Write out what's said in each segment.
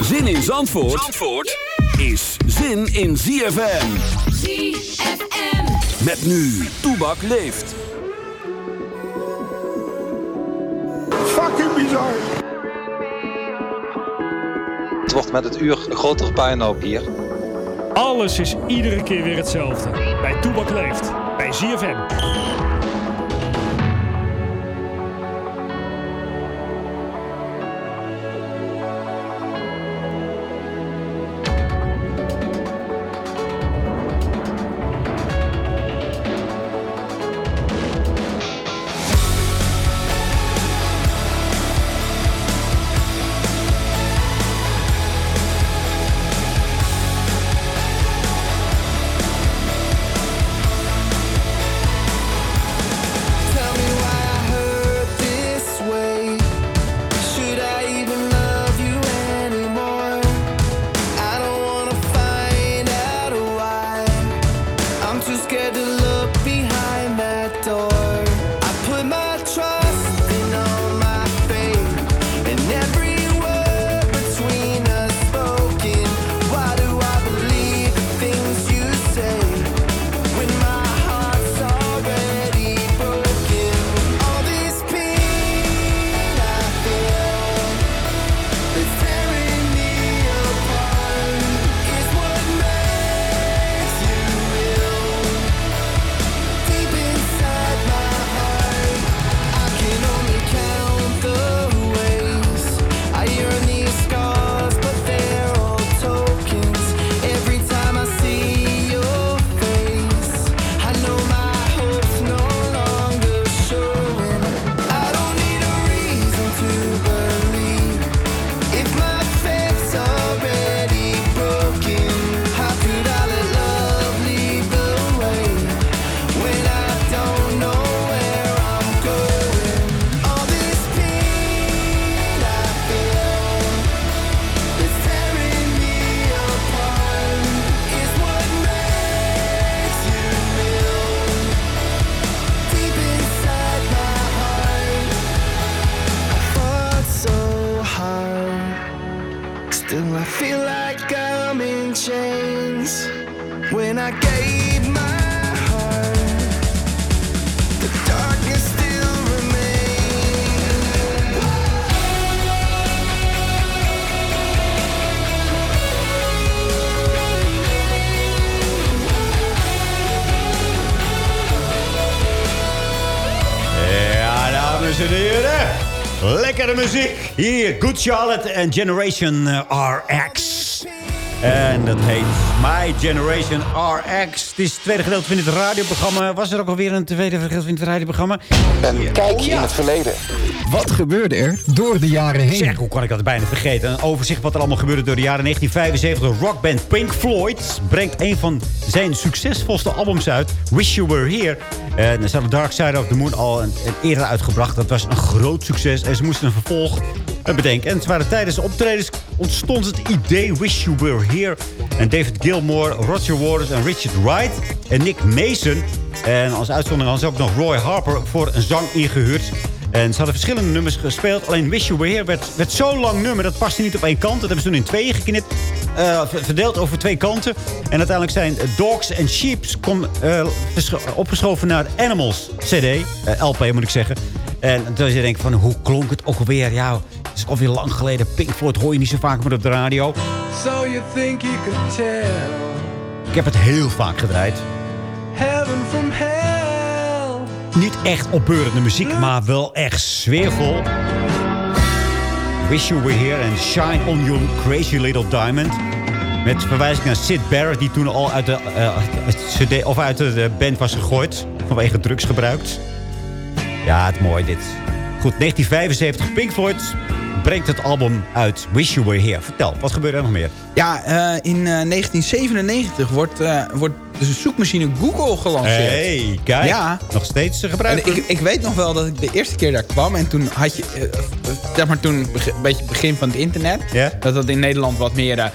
Zin in Zandvoort, Zandvoort is zin in ZFM. ZFM. Met nu, Toebak leeft. Fucking bizar. Het wordt met het uur een grotere puinhoop hier. Alles is iedere keer weer hetzelfde. Bij Toebak leeft. Bij ZFM. Lekkere muziek. Hier, Good Charlotte en Generation eh, RX. En dat heet My Generation RX. Het is het tweede gedeelte van dit radioprogramma. Was er ook alweer een tweede gedeelte van dit radioprogramma? Een kijkje in het verleden. Wat gebeurde er door de jaren heen? Zeg, hoe kan ik dat bijna vergeten? Een overzicht wat er allemaal gebeurde door de jaren 1975. De rockband Pink Floyd brengt een van zijn succesvolste albums uit. Wish You Were Here. En ze hadden Dark Side of the Moon al een, eerder uitgebracht. Dat was een groot succes. En ze moesten een vervolg bedenken. En het waren tijdens de optredens ontstond het idee Wish You Were Here. En David Gilmour, Roger Waters en Richard Wright en Nick Mason. En als uitzondering hadden ze ook nog Roy Harper voor een zang ingehuurd. En ze hadden verschillende nummers gespeeld. Alleen Wish You Were Here werd, werd zo'n lang nummer. Dat paste niet op één kant. Dat hebben ze toen in tweeën geknipt. Eh, ver- verdeeld over twee kanten. En uiteindelijk zijn Dogs and Sheeps kom, eh, opgeschoven naar Animals CD. eh, LP moet ik zeggen. En dan je denkt van, hoe klonk het ook alweer? Ja, het is alweer lang geleden. Pink Floyd hoor je niet zo vaak meer op de radio. So you think you could tell Ik heb het heel vaak gedraaid. heaven from hell? Niet echt opbeurende muziek, maar wel echt sfeervol. Wish You Were Here and Shine On You Crazy Little Diamond. Met verwijzing naar Sid Barrett, die toen al uit de, eh, of uit de band was gegooid. Vanwege drugsgebruik. Ja, het mooi dit. Goed, 1975, Pink Floyd brengt het album uit Wish You Were Here. Vertel, wat gebeurt er nog meer? Ja, eh, in eh, 1997 wordt, eh, wordt de zoekmachine Google gelanceerd. hey, kijk. Ja. Nog steeds gebruiken. ik, ik weet nog wel dat ik de eerste keer daar kwam en toen had je, eh, zeg maar toen een beetje het begin van het internet, dat dat in Nederland wat meer, eh,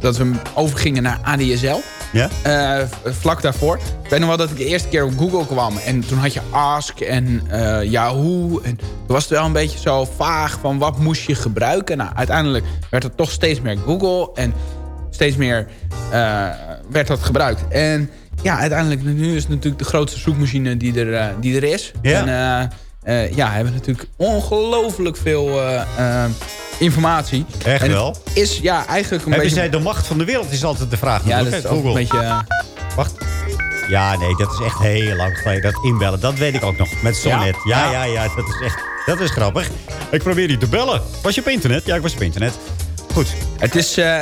dat we overgingen naar ADSL. Ja? Eh, vlak daarvoor. Ik weet nog wel dat ik de eerste keer op Google kwam. En toen had je Ask en eh, Yahoo. En toen was het wel een beetje zo vaag van wat moest je gebruiken. Nou, uiteindelijk werd het toch steeds meer Google. En steeds meer eh, werd dat gebruikt. En ja, uiteindelijk nu is het natuurlijk de grootste zoekmachine die er, die er is. Ja. En eh, ja, hebben natuurlijk ongelooflijk veel eh, eh, informatie. Echt En wel? Is ja, eigenlijk een Hebben beetje... zij de macht van de wereld, is altijd de vraag. ja, dat is ook een beetje... Wacht. Ja, nee, dat is echt heel lang geleden. Dat inbellen, dat weet ik ook nog. Met Sonnet. Ja, ja, Ja? ja, dat is echt... Dat is grappig. Ik probeer die te bellen. Was je op internet? Ja, ik was op internet. Goed. Het is, eh,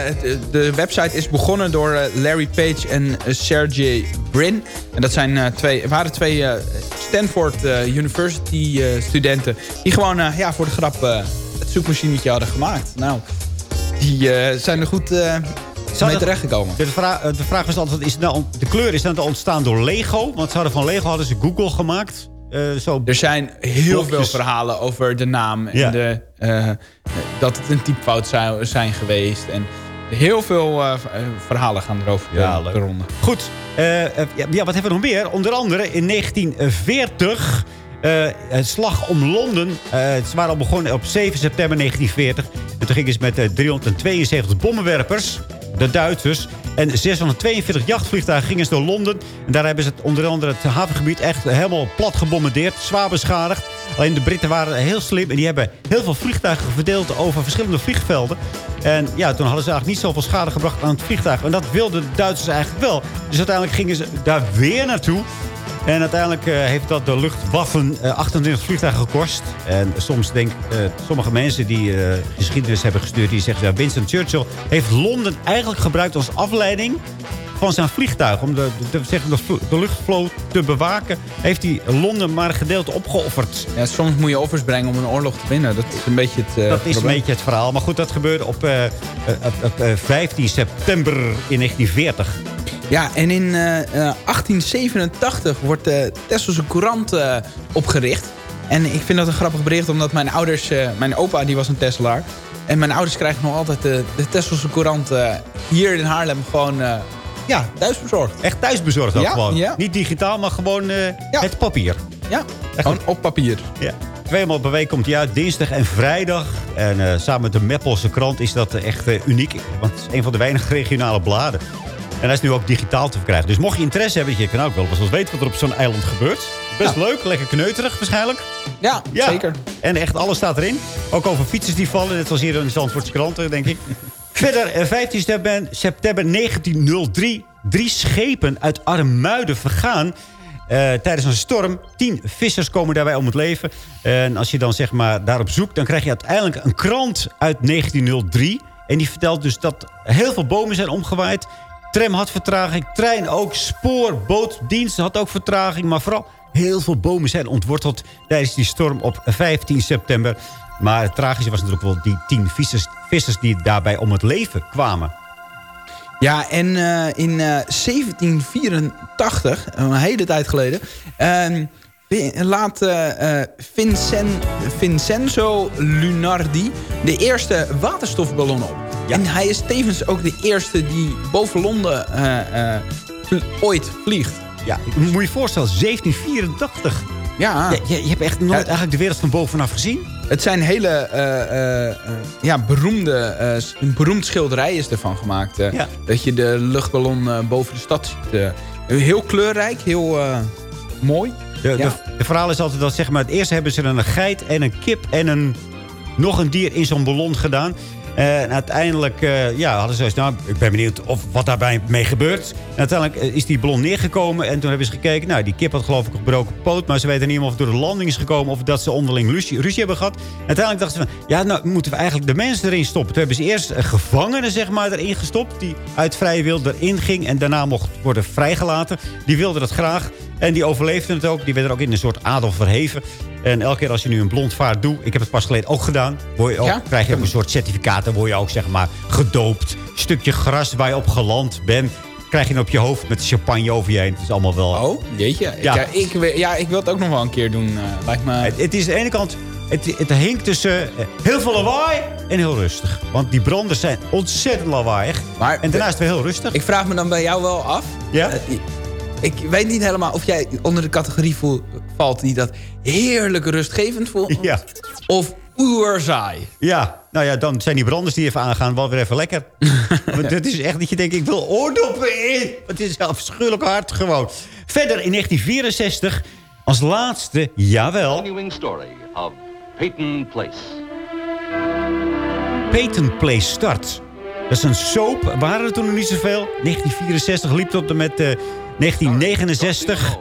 de website is begonnen door eh, Larry Page en eh, Sergey Brin. En dat zijn, twee, waren twee Stanford University studenten... die gewoon ja, voor de grap het zoekmachinetje hadden gemaakt. Nou, die zijn er goed eh mee terechtgekomen. De vraag, de vraag was altijd, is nou, de kleur is dat ontstaan door Lego? Want ze hadden van Lego hadden ze Google gemaakt. Eh, zo. Er zijn heel veel verhalen over de naam. En Ja. de, eh, dat het een typfout zou zijn geweest. En heel veel eh, verhalen gaan erover Ja, de, de ronde. Goed. Ja, wat hebben we nog meer? Onder andere in 1940... eh, het slag om Londen. Ze waren al begonnen op 7 september 1940. En toen gingen ze met eh, 372 bommenwerpers, de Duitsers... en 642 jachtvliegtuigen gingen door Londen. En daar hebben ze het, onder andere het havengebied echt helemaal plat gebombardeerd. Zwaar beschadigd. Alleen de Britten waren heel slim. En die hebben heel veel vliegtuigen verdeeld over verschillende vliegvelden. En ja, toen hadden ze eigenlijk niet zoveel schade gebracht aan het vliegtuig. En dat wilden de Duitsers eigenlijk wel. Dus uiteindelijk gingen ze daar weer naartoe. En uiteindelijk eh, heeft dat de luchtwaffen eh, 28 vliegtuigen gekost. En soms denk eh, sommige mensen die eh, geschiedenis hebben gestuurd... die zeggen, ja, Winston Churchill heeft Londen eigenlijk gebruikt als afleiding van zijn vliegtuig. Om de, de, de, zeg, de, vlo- de luchtvloot te bewaken, heeft hij Londen maar een gedeelte opgeofferd. Ja, soms moet je offers brengen om een oorlog te winnen. Dat is een beetje het eh, dat is een beetje het verhaal. Maar goed, dat gebeurde op, eh, eh, op, op, eh, 15 september in 1940. Ja, en in eh, eh, 1887 wordt de Tesselse Courant eh, opgericht. En ik vind dat een grappig bericht, omdat mijn ouders... eh, mijn opa, die was een Tesselaar. En mijn ouders krijgen nog altijd de, de Tesselse Courant eh, hier in Haarlem gewoon... eh, ja, thuis bezorgd. Echt thuisbezorgd ook Ja, gewoon. ja. Niet digitaal, maar gewoon eh, het papier. Ja, gewoon op papier. Ja. Tweemaal per week komt hij uit, dinsdag en vrijdag. En eh, samen met de Meppelse krant is dat eh, echt eh, uniek. Want het is een van de weinige regionale bladen. En hij is nu ook digitaal te verkrijgen. Dus mocht je interesse hebben, je kan ook wel eens weten wat er op zo'n eiland gebeurt. Best leuk, lekker kneuterig waarschijnlijk. Ja, Ja, zeker. En echt alles staat erin. Ook over fietsers die vallen, net zoals hier in de Zandvoortse kranten, denk ik. Verder, eh, 15 september, september 1903. Drie schepen uit Armuiden vergaan. eh, tijdens een storm. Tien vissers komen daarbij om het leven. En als je dan zeg maar daarop zoekt... dan krijg je uiteindelijk een krant uit 1903. En die vertelt dus dat heel veel bomen zijn omgewaaid. Tram had vertraging, trein ook, spoor, bootdienst had ook vertraging. Maar vooral heel veel bomen zijn ontworteld tijdens die storm op 15 september. Maar het tragische was natuurlijk wel die tien vissers, die daarbij om het leven kwamen. Ja, en eh, in eh, 1784, een hele tijd geleden... ehm, laat eh, eh, Vincen, Vincenzo Lunardi de eerste waterstofballon op. En hij is tevens ook de eerste die boven Londen eh, eh, ooit vliegt. Ja, moet je je voorstellen, 1784. Ja. Je, je, je hebt echt nooit eigenlijk de wereld van bovenaf gezien. Het zijn hele eh, eh, eh, ja, beroemde, eh, s- een beroemd schilderij is ervan gemaakt. Ja. Dat je de luchtballon eh, boven de stad ziet. eh. heel kleurrijk, heel eh, mooi. De, Ja. de, de verhaal is altijd dat zeg maar, het eerst hebben ze een geit en een kip en een, nog een dier in zo'n ballon gedaan. En uiteindelijk eh, ja, hadden ze nou, ik ben benieuwd of wat daarbij mee gebeurt. Uiteindelijk eh, is die ballon neergekomen en toen hebben ze gekeken. Nou, die kip had geloof ik een gebroken poot, maar ze weten niet of het door de landing is gekomen of dat ze onderling ruzie, ruzie hebben gehad. Uiteindelijk dachten ze van, ja, nou moeten we eigenlijk de mensen erin stoppen. Toen hebben ze eerst een gevangene zeg maar erin gestopt, die uit vrije wil erin ging en daarna mocht worden vrijgelaten. Die wilde dat graag. En die overleefde het ook. Die werd er ook in een soort adel verheven. En elke keer als je nu een blond vaart doet... Ik heb het pas geleden ook gedaan. Word je ook, Ja? krijg je ook een soort certificaat. Dan word je ook zeg maar gedoopt. Stukje gras waar je op geland bent. Krijg je op je hoofd met champagne over je heen. Het is allemaal wel... Oh, jeetje. Ja. Ja. Ik, ik, ja, ik wil het ook nog wel een keer doen. eh, lijkt me... Het, het is aan de ene kant... Het, het hinkt tussen eh, heel veel lawaai en heel rustig. Want die branders zijn ontzettend lawaaiig. Maar En daarna is het weer heel rustig. Ik vraag me dan bij jou wel af. Ja? Eh, ik weet niet helemaal of jij onder de categorie valt die dat heerlijk rustgevend voelt. Ja. Of oerzaai. Ja, nou ja, dan zijn die branders die even aangaan wel weer even lekker. Want het is echt dat je denkt, ik wil oordoppen in. Het is afschuwelijk hard gewoon. Verder in 1964, als laatste, jawel, continuing story of Peyton Place. Peyton Place start. Dat is een soap, waren er toen nog niet zoveel. 1964 liep tot en met eh, 1969.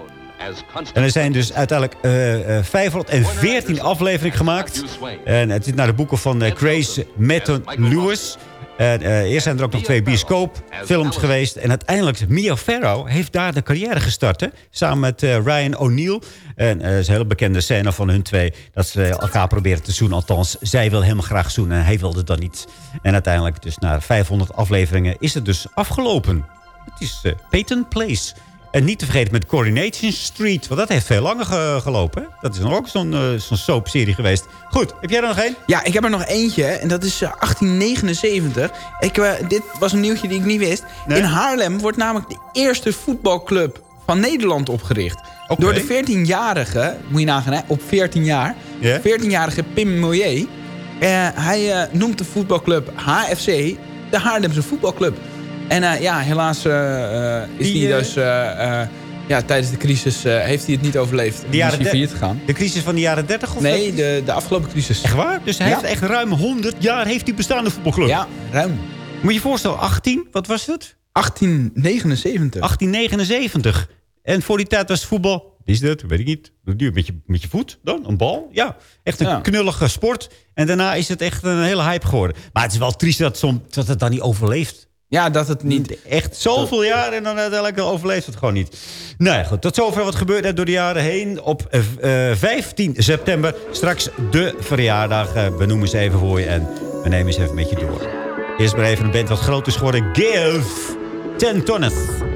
En er zijn dus uiteindelijk eh, eh, 514 afleveringen gemaakt. En het is naar de boeken van eh, Grace Metton Lewis. En, eh, eerst zijn er ook nog twee bioscoopfilms geweest. En uiteindelijk, Mia Farrow heeft daar de carrière gestart. Samen met eh, Ryan O'Neill. En eh, het is een hele bekende scène van hun twee. Dat ze elkaar proberen te zoenen. Althans, zij wil helemaal graag zoenen. En hij wilde dat niet. En uiteindelijk, dus na 500 afleveringen, is het dus afgelopen. Het is eh, Peyton Place. En niet te vergeten met Coronation Street. Want dat heeft veel langer ge- gelopen. hè? Dat is nog ook zo'n zo'n soapserie geweest. Goed, heb jij er nog één? Ja, ik heb er nog eentje. En dat is eh, 1879. Ik, eh, dit was een nieuwtje die ik niet wist. Nee? In Haarlem wordt namelijk de eerste voetbalclub van Nederland opgericht. Door de 14-jarige, moet je nagaan, hè, op 14 jaar. Ja? 14-jarige Pim. Eh, hij noemt de voetbalclub HFC de Haarlemse voetbalclub. En eh, ja, helaas eh, eh, is Die, hij dus... ja, tijdens de crisis heeft hij het niet overleefd. De jaren hij failliet gegaan. De crisis van de jaren 30? Of Nee, de, de afgelopen crisis. Echt waar? Dus hij Ja. heeft echt ruim 100 jaar heeft die bestaande voetbalclub. Ja, ruim. Moet je je voorstellen, 18, wat was het? 1879. 1879. En voor die tijd was voetbal, is dat? Weet ik niet. Met je, met je voet dan? Een bal? Ja, echt een Ja. knullige sport. En daarna is het echt een hele hype geworden. Maar het is wel triest dat, som, dat het dan niet overleeft. Ja, dat het niet... Echt zoveel jaar en dan uiteindelijk overleeft het gewoon niet. Nou ja, goed. Tot zover wat gebeurd is door de jaren heen. Op eh, eh, 15 september straks de verjaardag. eh, benoemen ze even voor je en we nemen ze even met je door. Eerst maar even een band wat groot is geworden. Give Ten Tonneth.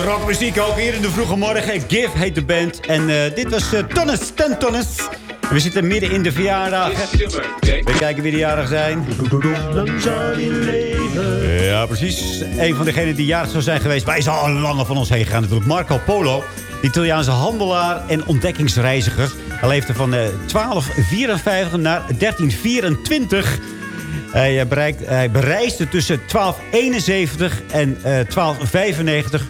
Rockmuziek ook hier in de vroege morgen. Give heet de band. En eh, dit was eh Tonnes, Ten Tonnes. We zitten midden in de verjaardagen. We kijken wie de jarig zijn. Ja, precies. Een van degenen die jarig zou zijn geweest. Wij zijn al langer van ons heen gegaan. Natuurlijk Marco Polo. De Italiaanse handelaar en ontdekkingsreiziger. Hij leefde van eh, 1254 naar 1324. Hij, eh, bereikt, hij bereisde tussen 1271 en eh, 1295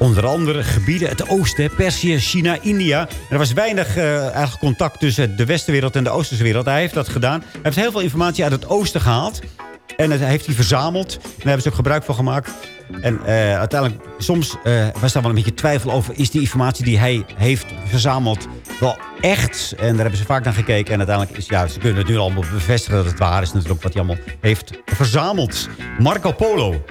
onder andere gebieden het oosten, Perzië, China, India. Er was weinig eh, eigenlijk contact tussen de westenwereld en de oosterse wereld. Hij heeft dat gedaan. Hij heeft heel veel informatie uit het oosten gehaald. En dat heeft hij verzameld. En daar hebben ze ook gebruik van gemaakt. En eh, uiteindelijk, soms eh, was daar wel een beetje twijfel over... is die informatie die hij heeft verzameld wel echt? En daar hebben ze vaak naar gekeken. En uiteindelijk is, ja, ze kunnen het nu allemaal bevestigen dat het waar is natuurlijk... wat hij allemaal heeft verzameld. Marco Polo.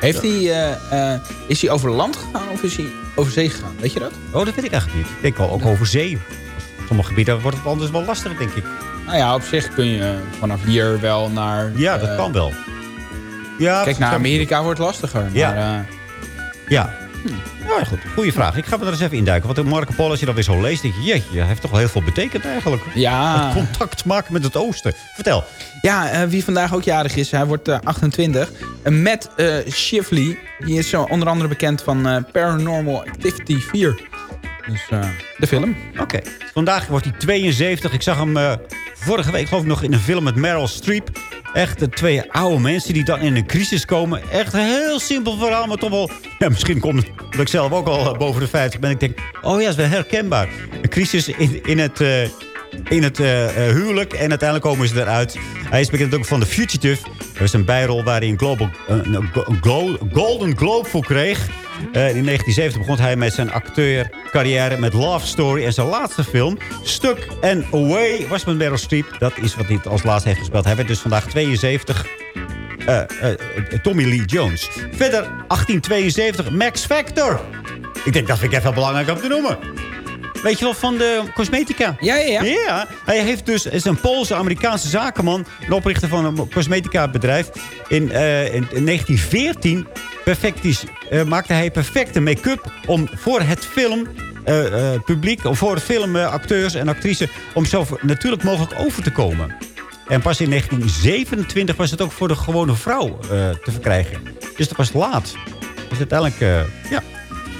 Heeft hij, eh, eh, is hij over land gegaan of is hij over zee gegaan? Weet je dat? Oh, dat weet ik eigenlijk niet. Ik denk wel ook over zee. Sommige gebieden wordt het anders wel lastig, denk ik. Nou ja, op zich kun je vanaf hier wel naar... Ja, dat eh, kan wel. Ja, Kijk, naar Amerika wordt het lastiger. Ja. Maar, eh, Ja. Nou ja, goed. Goeie vraag. Ik ga me er eens even induiken. Want Marco Polo, als je dat weer zo leest, denk je... Jeetje, hij heeft toch wel heel veel betekend eigenlijk. ja. Contact maken met het oosten. Vertel. Ja, eh, wie vandaag ook jarig is, hij wordt eh, 28. Uh, Matt eh, Shively, die is zo onder andere bekend van eh, Paranormal Activity 4. Dus eh, de film. Oké. Vandaag wordt hij 72. Ik zag hem eh, vorige week geloof ik nog in een film met Meryl Streep. Echt de twee oude mensen die dan in een crisis komen. Echt heel simpel verhaal, maar toch wel... Ja, misschien komt dat ik zelf ook al eh, boven de 50 ben. Ik denk, oh ja, is wel herkenbaar. Een crisis in, in het... eh, in het eh, eh, huwelijk. En uiteindelijk komen ze eruit. Hij is bekend ook van The Fugitive. Dat was een bijrol waar hij een, global, Golden Globe voor kreeg. Eh, in 1970 begon hij met zijn acteurcarrière met Love Story. En zijn laatste film, Stuck and Away, was met Meryl Streep. Dat is wat hij als laatste heeft gespeeld. Hij werd dus vandaag 72. Eh, eh, Tommy Lee Jones. Verder 1872 Max Factor. Ik denk dat vind ik even belangrijk om te noemen. Weet je wel, van de cosmetica. Ja, ja, ja. Ja, hij heeft dus, is een Poolse Amerikaanse zakenman. Een oprichter van een cosmetica bedrijf. In, eh, in, in 1914 perfectisch, eh, maakte hij perfecte make-up om voor het film... eh, publiek, of voor het film eh, acteurs en actrices... om zo natuurlijk mogelijk over te komen. En pas in 1927 was het ook voor de gewone vrouw te verkrijgen. Dus dat was laat. Dus uiteindelijk, eh, ja,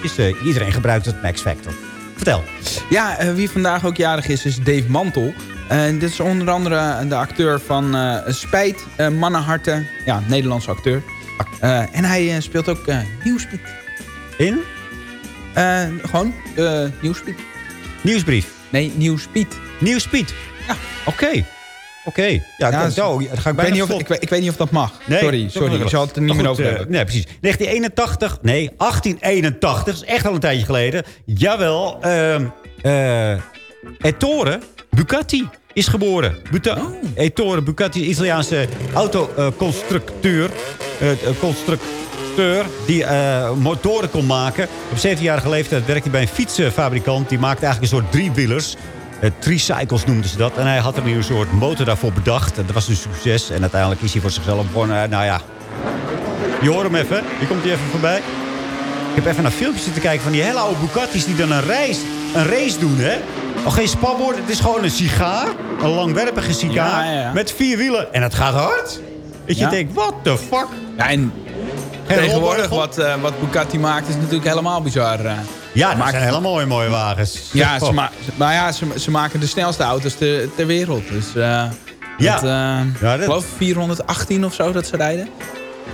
is, iedereen gebruikt het Max Factor. Vertel. Ja, eh, wie vandaag ook jarig is, is Dave Mantel. En dit is onder andere de acteur van eh, Spijt, eh, Mannenharten. Ja, Nederlandse acteur. Eh, en hij eh, speelt ook eh Nieuwspeed. In? Eh, gewoon eh Nieuwspeed. Nieuwsbrief. Nee, Nieuwspeed. Nieuwspeed. Ja. Oké. Oké. Ja, Ja, ja zo- ga ik weet, niet of, ik, weet- ik weet niet of dat mag. Nee, sorry, sorry. Ik zal het er niet meer over eh, hebben. Nee, precies. 1981. Nee, 1881. Dat is echt al een tijdje geleden. Jawel. ehm eh Ettore Bucati is geboren. Buta Oh. Ettore Bucati, Italiaanse autoconstructeur. eh, constructeur die motoren kon maken. Op 17-jarige leeftijd werkte hij bij een fietsenfabrikant. Die maakte eigenlijk een soort driewielers. Uh, tricycles noemden ze dat. En hij had er nu een soort motor daarvoor bedacht. En dat was een succes. En uiteindelijk is hij voor zichzelf gewoon... eh, nou ja, je hoort hem even. Die komt hij even voorbij. Ik heb even naar filmpjes zitten kijken van die hele oude Bugatti's... die dan een, reis, een race doen, hè. Al geen spabord, het is gewoon een sigaar. Een langwerpige sigaar. Ja, ja, ja. Met vier wielen. En het gaat hard. Dat je denkt, what the fuck? Ja, en Geen tegenwoordig wat, eh, wat Bugatti maakt is natuurlijk helemaal bizar. Ja, dat Maakt- zijn hele mooie, mooie wagens. Ja, ze, Oh. ma maar ja ze, ze maken de snelste auto's ter, ter wereld. Dus eh Ja. dat, eh, Ja, ik geloof 418 of zo dat ze rijden.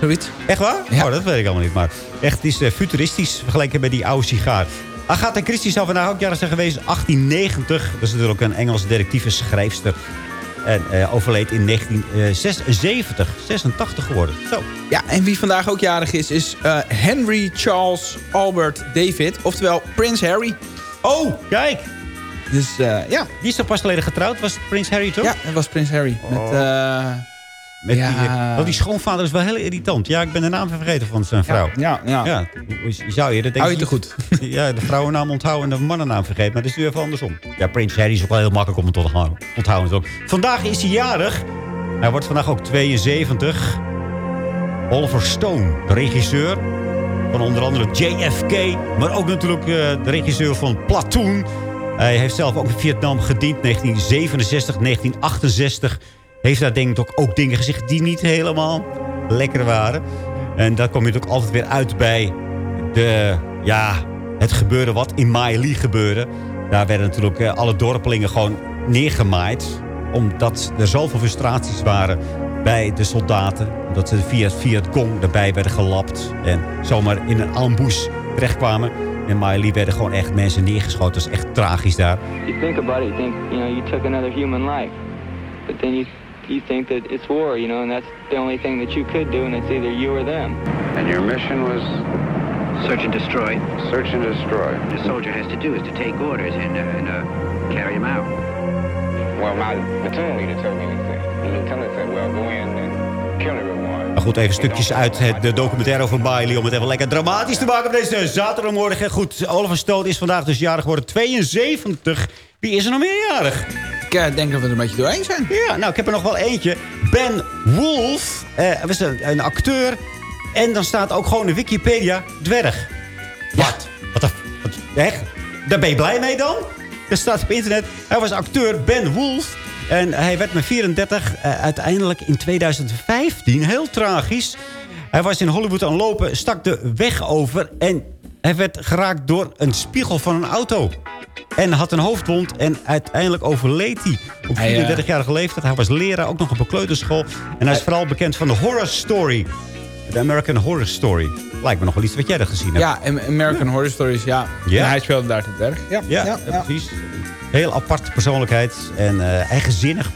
Zoiets. Echt waar? Ja. Oh, dat weet ik allemaal niet. Maar echt, het is eh, futuristisch vergeleken met die oude sigaar. Agatha Christie zou vandaag ook jaren zijn geweest. 1890. Dat is natuurlijk ook een Engelse detectieve schrijfster. En eh, overleed in 1976. 86 geworden. Zo. Ja, en wie vandaag ook jarig is, is eh, Henry Charles Albert David. Oftewel Prins Harry. Oh, kijk. Dus eh, ja. Die is toch pas geleden getrouwd? Was Prins Harry, toch? Ja, dat was Prins Harry. Met, eh, Met Ja. die, eh, oh, die schoonvader is wel heel irritant. Ja, ik ben de naam vergeten van zijn vrouw. ja, ja. Ja, zou je dat Hou je te goed. Ja, de vrouwennaam onthouden en de mannennaam vergeten. Maar dat is nu even andersom. Ja, Prins Harry is ook wel heel makkelijk om te onthouden. Vandaag is hij jarig. Hij wordt vandaag ook 72. Oliver Stone, de regisseur van onder andere JFK. Maar ook natuurlijk eh, de regisseur van Platoon. Hij heeft zelf ook in Vietnam gediend. 1967, 1968. Heeft daar denk ik ook, ook dingen gezegd die niet helemaal lekker waren. En daar kom je ook altijd weer uit bij de, ja, het gebeurde wat in Miley gebeurde. Daar werden natuurlijk eh, alle dorpelingen gewoon neergemaaid. Omdat er zoveel frustraties waren bij de soldaten. Omdat ze via het Vietcong erbij werden gelapt. En zomaar in een ambush terechtkwamen. En Miley werden gewoon echt mensen neergeschoten. Dat is echt tragisch daar. You think think, you know, you took another human life. But then you you think that it's war, you know, and that's the only thing that you could do, and it's either you or them. And your mission was Search and destroy. search and destroy. The soldier has to do is to take orders and, uh, and uh, carry them out. Well, my platoon leader told me anything. The lieutenant said, well, go in and kill everyone. Maar goed, even stukjes uit het de documentaire over Miley... om het even lekker dramatisch te maken op deze zaterdagmorgen. Goed, Oliver Stone is vandaag dus jarig geworden. 72. Wie is er nog meer jarig? Ik eh, denk dat we er een beetje doorheen zijn. Ja, nou, ik heb er nog wel eentje. Ben Wolf. Eh, was een, een acteur. En dan staat ook gewoon in Wikipedia dwerg. Wat? Wat? wat echt? Daar ben je blij mee dan? Er staat op internet. Hij was acteur Ben Wolf. En hij werd met 34 eh, uiteindelijk in 2015. Heel tragisch. Hij was in Hollywood aan het lopen, stak de weg over... en hij werd geraakt door een spiegel van een auto. En had een hoofdwond en uiteindelijk overleed hij op Hij, eh, 34-jarige leeftijd. Hij was leraar, ook nog op een kleuterschool. En hij is vooral bekend van de Horror Story. De American Horror Story. Lijkt me nog wel iets wat jij er gezien hebt. Ja, American Horror Stories, ja. Ja. En hij speelde daar te. Ja, Ja, ja, ja. precies. Heel aparte persoonlijkheid en eh, eigenzinnig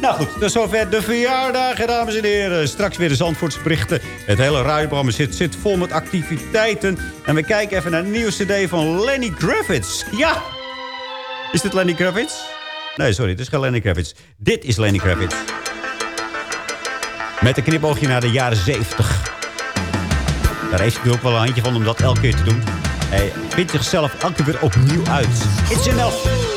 Nou goed, tot zover de verjaardagen, dames en heren. Straks weer de Zandvoortsberichten. Het hele radioprogramma zit, zit vol met activiteiten. En we kijken even naar de nieuwe cd van Lenny Kravitz. Ja! Is dit Lenny Kravitz? Nee, sorry, het is geen Lenny Kravitz. Dit is Lenny Kravitz. Met een knipoogje naar de jaren 70. Daar heeft hij ook wel een handje van om dat elke keer te doen. Hij vindt zichzelf elke keer weer opnieuw uit. It's enough.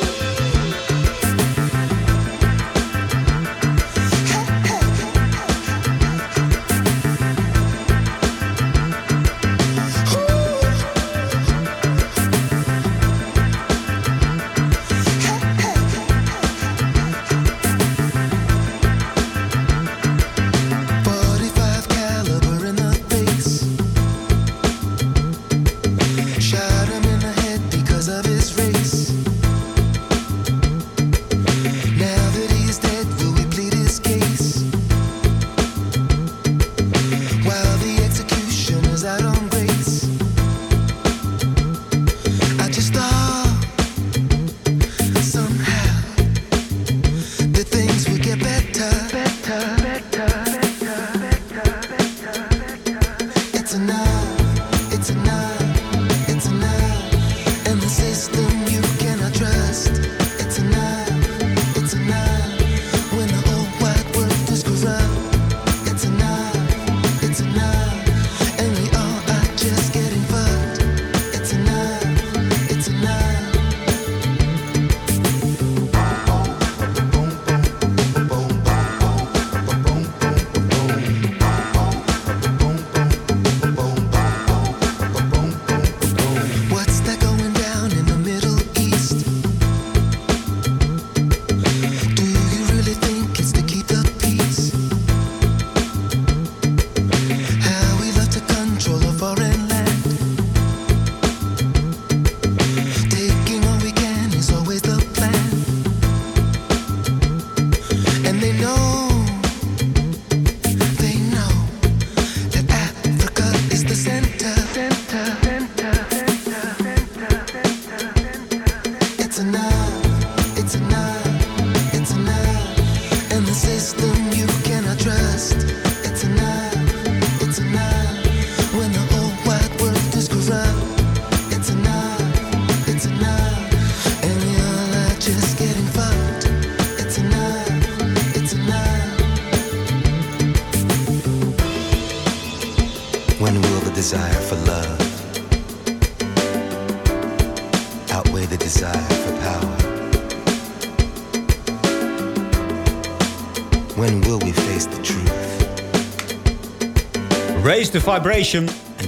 The vibration.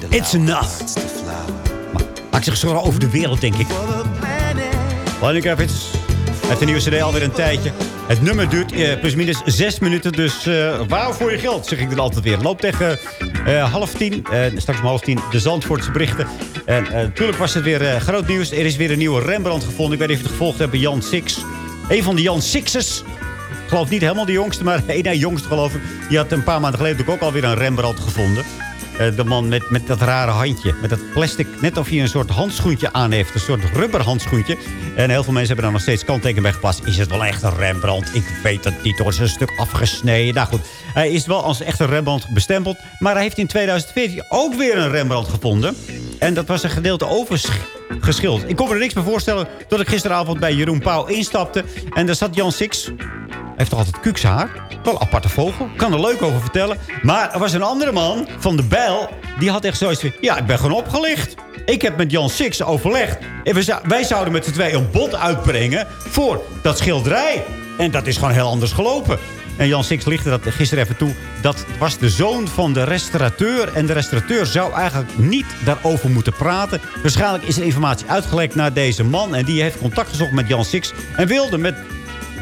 It's enough. Maar maak zich zorgen over de wereld, denk ik. Lenny Kravitz heeft een nieuwe cd alweer een tijdje. Het nummer duurt eh, plusminus zes minuten. Dus eh wauw voor je geld, zeg ik dan altijd weer. Loopt tegen eh, half tien. straks om half tien de Zandvoortse berichten. En natuurlijk was het weer groot nieuws. Er is weer een nieuwe Rembrandt gevonden. Ik weet niet of je het gevolgd hebt bij Jan Six. Een van de Jan Sixes. Ik geloof niet helemaal de jongste, maar één na jongste geloof ik. Die had een paar maanden geleden ook alweer een Rembrandt gevonden. Eh, de man met, met dat rare handje. Met dat plastic. Net of hij een soort handschoentje aan heeft. Een soort rubberhandschoentje. En heel veel mensen hebben daar nog steeds kanttekening bij geplast. Is het wel echt een Rembrandt? Ik weet het niet hoor. Is een stuk afgesneden. Nou goed. Hij is wel als echte Rembrandt bestempeld. Maar hij heeft in 2014 ook weer een Rembrandt gevonden. En dat was een gedeelte overgeschilderd. Ik kon me er niks bij voorstellen. Tot ik gisteravond bij Jeroen Pauw instapte. En daar zat Jan Six. Heeft toch altijd kukshaar? Wel een aparte vogel. Kan er leuk over vertellen. Maar er was een andere man van de Bijl. Die had echt zoiets van... Ja, ik ben gewoon opgelicht. Ik heb met Jan Six overlegd. En wij zouden met z'n twee een bod uitbrengen... voor dat schilderij. En dat is gewoon heel anders gelopen. En Jan Six lichtte dat gisteren even toe. Dat was de zoon van de restaurateur. En de restaurateur zou eigenlijk niet daarover moeten praten. Waarschijnlijk is er informatie uitgelekt naar deze man. En die heeft contact gezocht met Jan Six. En wilde met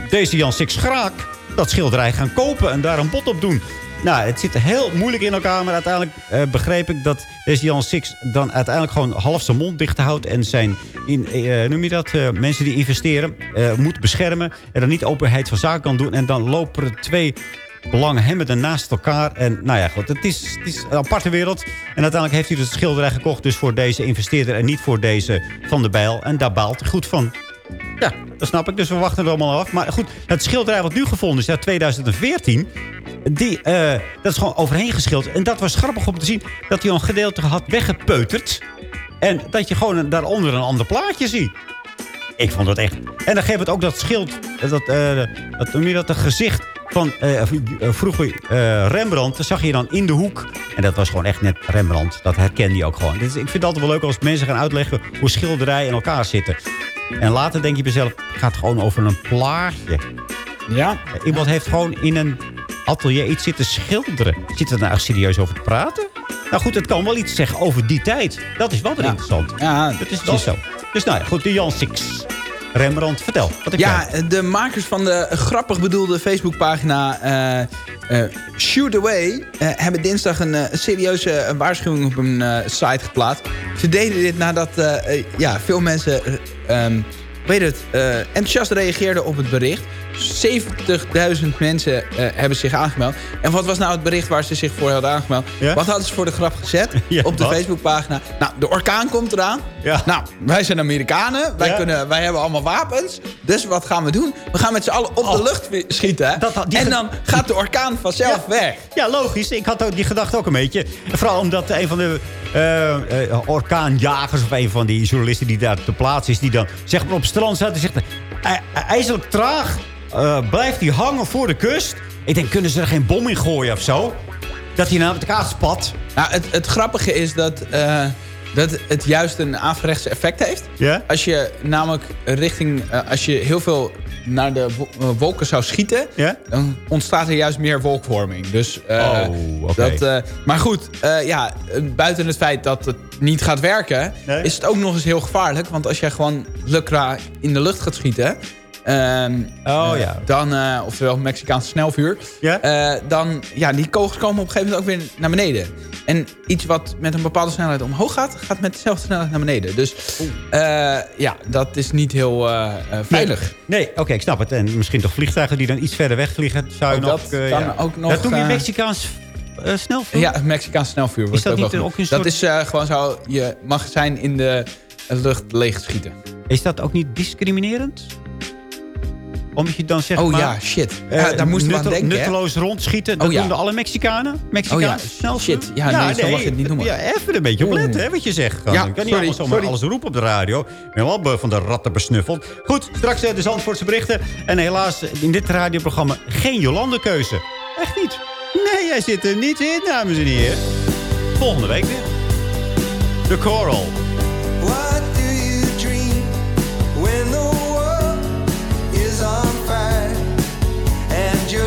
deze Jan Six graag dat schilderij gaan kopen. En daar een bod op doen. Nou, het zit heel moeilijk in elkaar. Maar uiteindelijk eh, begreep ik dat deze Jan Six dan uiteindelijk gewoon half zijn mond dicht houdt. En zijn, in, eh, noem je dat, eh, mensen die investeren, eh, moet beschermen. En dan niet openheid van zaken kan doen. En dan lopen er twee belanghemmenden naast elkaar. En nou ja, goed, het is, het is een aparte wereld. En uiteindelijk heeft hij dus het schilderij gekocht. Dus voor deze investeerder en niet voor deze van de Bijl. En daar baalt hij goed van. Ja, dat snap ik. Dus we wachten er allemaal af. Maar goed, het schilderij wat nu gevonden is uit 2014... Die, eh, dat is gewoon overheen geschilderd. En dat was grappig om te zien dat hij een gedeelte had weggepeuterd. En dat je gewoon daaronder een ander plaatje ziet. Ik vond dat echt... En dan geeft het ook dat schild... Dat, eh dat, noem dat, het gezicht van eh, eh, vroeger eh, Rembrandt. Dat zag je dan in de hoek. En dat was gewoon echt net Rembrandt. Dat herkende je ook gewoon. Dus ik vind het altijd wel leuk als mensen gaan uitleggen... hoe schilderijen in elkaar zitten. En later denk je bij jezelf... het gaat gewoon over een plaatje. Ja. Iemand heeft gewoon in een atelier iets zitten schilderen. Zit er nou echt serieus over te praten? Nou goed, het kan wel iets zeggen over die tijd. Dat is wel weer interessant. Ja, dat is wel zo. Dus nou ja, goed, de Jan Six. Rembrandt, vertel. Wat heb Ja, jij? de makers van de grappig bedoelde Facebookpagina eh, Shoot Away... eh, hebben dinsdag een serieuze waarschuwing op hun site geplaatst. Ze deden dit nadat ja, veel mensen eh, ehm, weet het, enthousiast reageerden op het bericht. 70.000 mensen eh, hebben zich aangemeld. En wat was nou het bericht waar ze zich voor hadden aangemeld? Wat hadden ze voor de grap gezet Ja, op de wat? Facebookpagina? Nou, de orkaan komt eraan. Ja. Nou, wij zijn Amerikanen. Wij, kunnen, wij hebben allemaal wapens. Dus wat gaan we doen? We gaan met z'n allen op Oh. de lucht wi- schieten. Dat had- die en dan gaat de orkaan vanzelf weg. Ja, logisch. Ik had ook die gedachte ook een beetje. Vooral omdat een van de eh, eh, orkaanjagers... of een van die journalisten die daar te plaats is... die dan zeg maar op het strand staat en zegt... "Ij- ijzerlijk traag eh, blijft hij hangen voor de kust. Ik denk, kunnen ze er geen bom in gooien of zo? Dat hij nou met elkaar spat. Nou, het, het grappige is dat, eh, dat het juist een averechts effect heeft. Ja? Als je namelijk richting... eh, als je heel veel naar de wo- wolken zou schieten... Dan ontstaat er juist meer wolkvorming. Dus, Oh, dat, eh, maar goed, ja, buiten het feit dat het niet gaat werken... Nee? is het ook nog eens heel gevaarlijk. Want als jij gewoon lukra in de lucht gaat schieten... ehm, Oh, ja. Dan, eh, oftewel Mexicaanse snelvuur. Eh, dan, ja, die kogels komen op een gegeven moment ook weer naar beneden. En iets wat met een bepaalde snelheid omhoog gaat... gaat met dezelfde snelheid naar beneden. Dus eh, ja, dat is niet heel veilig. Nee, oké, ik snap het. En misschien toch vliegtuigen die dan iets verder weg vliegen. Zou je Ook nog, dat ja. ook nog, Dat doen die eh, Mexicaans uh, snelvuur? Ja, het Mexicaanse snelvuur wordt Is dat ook niet ook een Dat is gewoon zo je magazijn in de lucht leeg schieten. Is dat ook niet discriminerend? Omdat je dan zegt Oh maar... ja, shit. eh, Ja, daar moesten we aan denken, hè? Nutteloos rondschieten, dat Oh ja. doen de alle Mexicanen. Mexicaans Oh ja, shit. Ja, nee, zo mag je het niet noemen. Ja, even een beetje opletten, hè, wat je zegt. Ja, Ja, kan niet sorry, allemaal zomaar sorry. alles roepen op de radio. Ik ben wel be- van de ratten besnuffeld. Goed, straks eh, de Zandvoortse berichten. En helaas eh, in dit radioprogramma geen Jolande-keuze. Echt niet. Nee, jij zit er niet in, dames en heren. Volgende week weer. The Coral.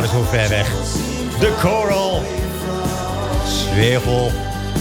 waren zo ver weg. The Coral. Zwevel.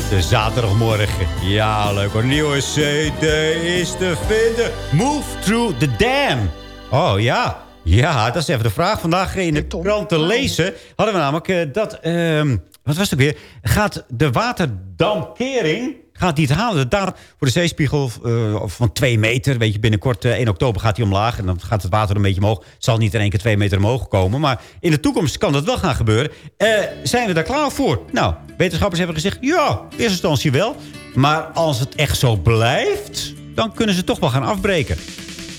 De zaterdagmorgen. Ja, leuk hoor. Nieuwe CD is te vinden. Move through the dam. Oh ja. Ja, dat is even de vraag. Vandaag in de krant te lezen hadden we namelijk eh, dat... ehm, wat was het ook weer? Gaat de waterdamkering... Gaat die het halen? Daar voor de zeespiegel eh, van 2 meter. Weet je, binnenkort eh, 1 oktober gaat hij omlaag. En dan gaat het water een beetje omhoog. Zal niet in één keer 2 meter omhoog komen. Maar in de toekomst kan dat wel gaan gebeuren. Eh, zijn we daar klaar voor? Nou, wetenschappers hebben gezegd... Ja, in eerste instantie wel. Maar als het echt zo blijft... dan kunnen ze toch wel gaan afbreken.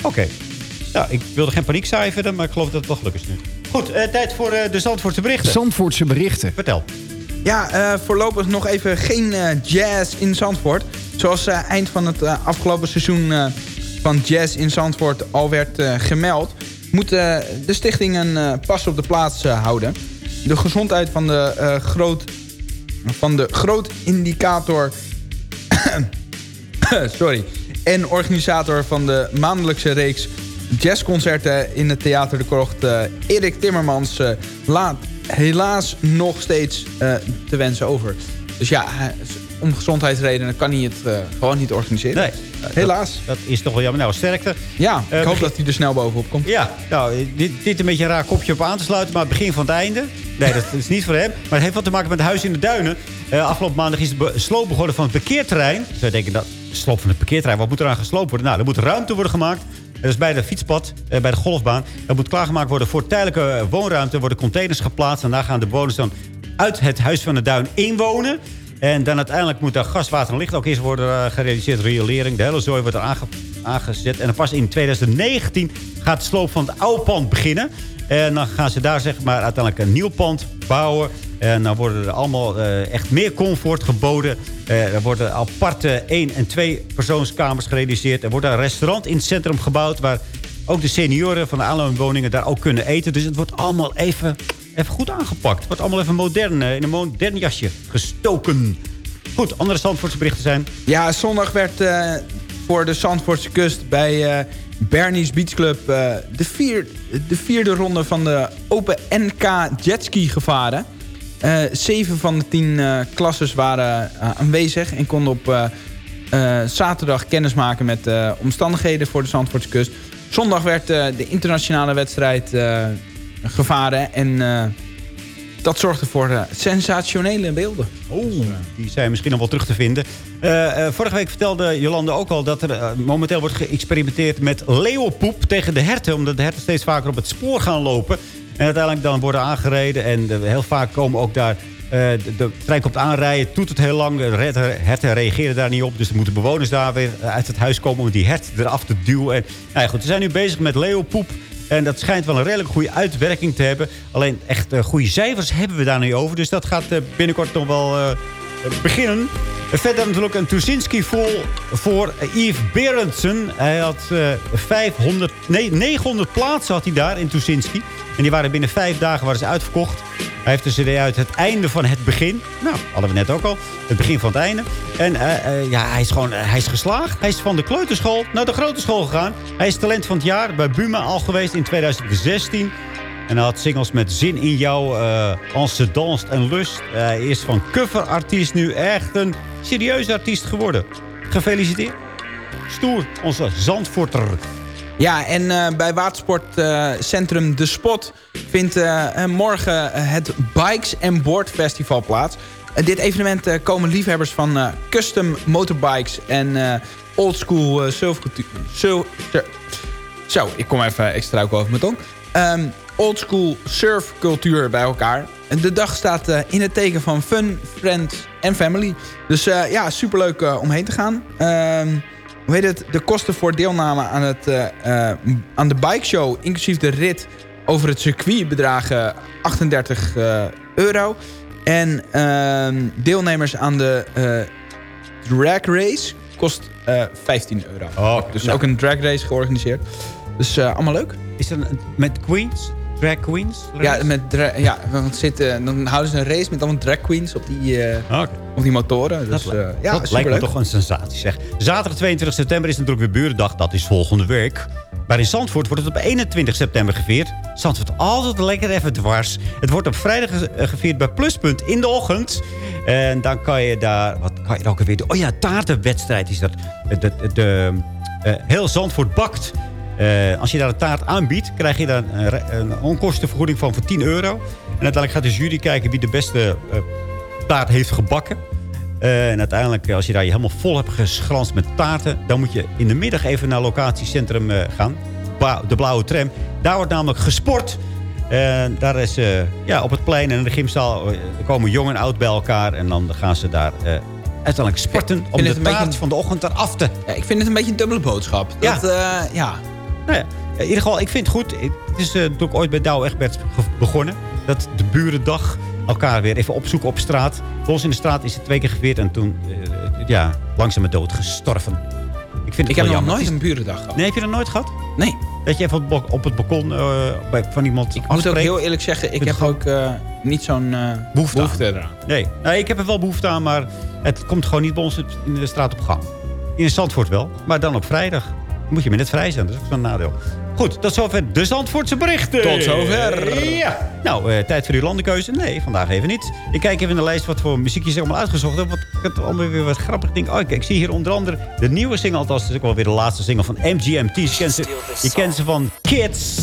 Oké. Nou, ik wilde geen paniek verder, maar ik geloof dat het wel gelukt is nu. Goed, tijd voor de Zandvoortse berichten. Zandvoortse berichten. Vertel. Ja, eh, voorlopig nog even geen eh, jazz in Zandvoort. Zoals eh, eind van het afgelopen seizoen van jazz in Zandvoort al werd gemeld... moet eh, de stichting een pas op de plaats houden. De gezondheid van de, groot, van de groot indicator... sorry. En organisator van de maandelijkse reeks jazzconcerten in het Theater de Krocht... Erik Timmermans laat helaas nog steeds eh, te wensen over. Dus ja, hij- om gezondheidsredenen kan hij het eh, gewoon niet organiseren. Nee. Helaas. Dat, dat is toch wel jammer. Nou, sterkte. Ja, ik Eh, hoop dat hij er snel bovenop komt. Ja, nou, dit, dit een beetje een raar kopje op aan te sluiten, maar het begin van het einde. Nee, dat is niet voor hem. Maar het heeft wat te maken met het huis in de duinen. Eh, afgelopen maandag is de sloop begonnen van het parkeerterrein. Zou je denken, dat sloop van het parkeerterrein, wat moet er aan gesloopt worden? Nou, er moet ruimte worden gemaakt. Dat is bij de fietspad, eh, bij de golfbaan. Dat moet klaargemaakt worden voor tijdelijke eh, woonruimte. Worden containers geplaatst en daar gaan de bewoners dan uit het huis van de duin inwonen. En dan uiteindelijk moet daar gas, water en licht ook eerst worden eh, gerealiseerd. Riolering, de hele zooi wordt er aange- aangezet. En pas in 2019 gaat de sloop van het oude pand beginnen. En dan gaan ze daar zeg maar uiteindelijk een nieuw pand bouwen. En dan worden er allemaal eh, echt meer comfort geboden. Eh, er worden aparte 1 en 2 persoonskamers gerealiseerd. Er wordt een restaurant in het centrum gebouwd... waar ook de senioren van de aanloopwoningen daar ook kunnen eten. Dus het wordt allemaal even, even goed aangepakt. Het wordt allemaal even modern, eh, in een modern jasje gestoken. Goed, andere Zandvoortse berichten zijn... Ja, zondag werd eh, voor de Zandvoortse kust bij eh Bernie's Beach Club... eh, de, vier, de vierde ronde van de Open NK Jetski gevaren. Eh, zeven van de tien eh klasses waren eh, aanwezig en konden op, zaterdag kennis maken met de omstandigheden voor de Zandvoortse kust. Zondag werd de internationale wedstrijd gevaren. En dat zorgde voor sensationele beelden. Oh, die zijn misschien nog wel terug te vinden. Vorige week vertelde Jolande ook al dat er momenteel wordt geëxperimenteerd met leeuwenpoep tegen de herten. Omdat de herten steeds vaker op het spoor gaan lopen. En uiteindelijk dan worden aangereden. En eh, heel vaak komen ook daar... eh, de, trein komt aanrijden, doet het heel lang. De herten, reageren daar niet op. Dus er moeten bewoners daar weer uit het huis komen... om die herten eraf te duwen. En, nou ja, goed, we zijn nu bezig met leeuwenpoep. En dat schijnt wel een redelijk goede uitwerking te hebben. Alleen echt eh, goede cijfers hebben we daar niet over. Dus dat gaat eh, binnenkort nog wel eh, beginnen. Verder natuurlijk een Tuschinski vol voor Yves Berendsen. Hij had eh, 500, nee, 900 plaatsen had hij daar in Tuschinski. En die waren binnen vijf dagen waren ze uitverkocht. Hij heeft de cd uit het einde van het begin. Nou, hadden we net ook al. Het begin van het einde. En eh, eh, ja, hij is gewoon hij is geslaagd. Hij is van de kleuterschool naar de grote school gegaan. Hij is talent van het jaar bij Buma al geweest in 2016. En hij had singles met Zin in jou, uh, Als ze danst en lust. Hij is van coverartiest nu echt een serieuze artiest geworden. Gefeliciteerd. Stoer, onze Zandvoorter. Ja, en eh, bij watersportcentrum De Spot vindt eh, eh, morgen eh, het Bikes and Board Festival plaats. Eh, dit evenement eh, komen liefhebbers van eh, custom motorbikes en eh oldschool uh, surfcultuur... Zo, zo, ik kom even extra over mijn tong. Ehm, oldschool surfcultuur bij elkaar. En De dag staat eh, in het teken van fun, friends en family. Dus eh, ja, superleuk eh, om heen te gaan. Ehm, hoe heet het? De kosten voor deelname aan, het, aan de bike show, inclusief de rit over het circuit, bedragen 38 eh, euro. En ehm, deelnemers aan de drag race kost eh 15 euro. Oh, dus nou. ook een drag race georganiseerd. Dus allemaal leuk. Is dat met queens? Drag queens? Ja, met dra- ja want het zit, eh, dan houden ze een race met allemaal drag queens op die, eh, op die motoren. Dus, dat, eh, ja, dat lijkt me toch een sensatie, zeg. Zaterdag 22 september is natuurlijk weer Burendag. Dat is volgende week. Maar in Zandvoort wordt het op 21 september gevierd. Zandvoort altijd lekker even dwars. Het wordt op vrijdag eh, gevierd bij Pluspunt in de ochtend. En dan kan je daar... Wat kan je daar ook weer doen? Oh ja, taartenwedstrijd is dat. De, de, de, eh, heel Zandvoort bakt. Eh, als je daar een taart aanbiedt, krijg je daar een, een onkostenvergoeding van voor 10 euro. En uiteindelijk gaat de jury kijken wie de beste eh, taart heeft gebakken. Eh, en uiteindelijk, als je daar je helemaal vol hebt geschranst met taarten... dan moet je in de middag even naar locatiecentrum gaan. Ba- de Blauwe Tram. Daar wordt namelijk gesport. En daar is ja, op het plein en in de gymzaal komen jong en oud bij elkaar. En dan gaan ze daar uiteindelijk sporten om de taart beetje- van de ochtend eraf te... Ja, ik vind het een beetje een dubbele boodschap. Dat, ja. ja. Nou ja, in ieder geval, ik vind het goed. Het is eh, natuurlijk ooit bij Douwe Egberts begonnen. Dat de burendag elkaar weer even opzoeken op straat. Ons in de straat is het twee keer geveerd en toen eh, ja, langzaam dood gestorven. Ik, vind Ik heb nog nooit een burendag gehad. Nee, heb je dat nooit gehad? Nee. Dat je even op, het bal- op het balkon eh, bij, van iemand Ik moet ook heel eerlijk zeggen, ik heb ook eh, niet zo'n eh, Behoefte aan. behoefte eraan. Nee. nee, ik heb er wel behoefte aan, maar het komt gewoon niet bij ons in de straat op gang. In Zandvoort wel, maar dan op vrijdag. Moet je maar net vrij zijn, dat is ook zo'n nadeel. Goed, tot zover de Zandvoortse berichten. Tot zover. Ja. Nou, eh, tijd voor uw landenkeuze? Nee, vandaag even niet. Ik kijk even in de lijst wat voor muziekjes ik allemaal uitgezocht heb. Want ik heb allemaal weer wat grappig dingen. Oh, kijk, ik zie hier onder andere de nieuwe single. Althans, het is ook wel weer de laatste single van MGMT. Je kent ze, je kent ze van Kids.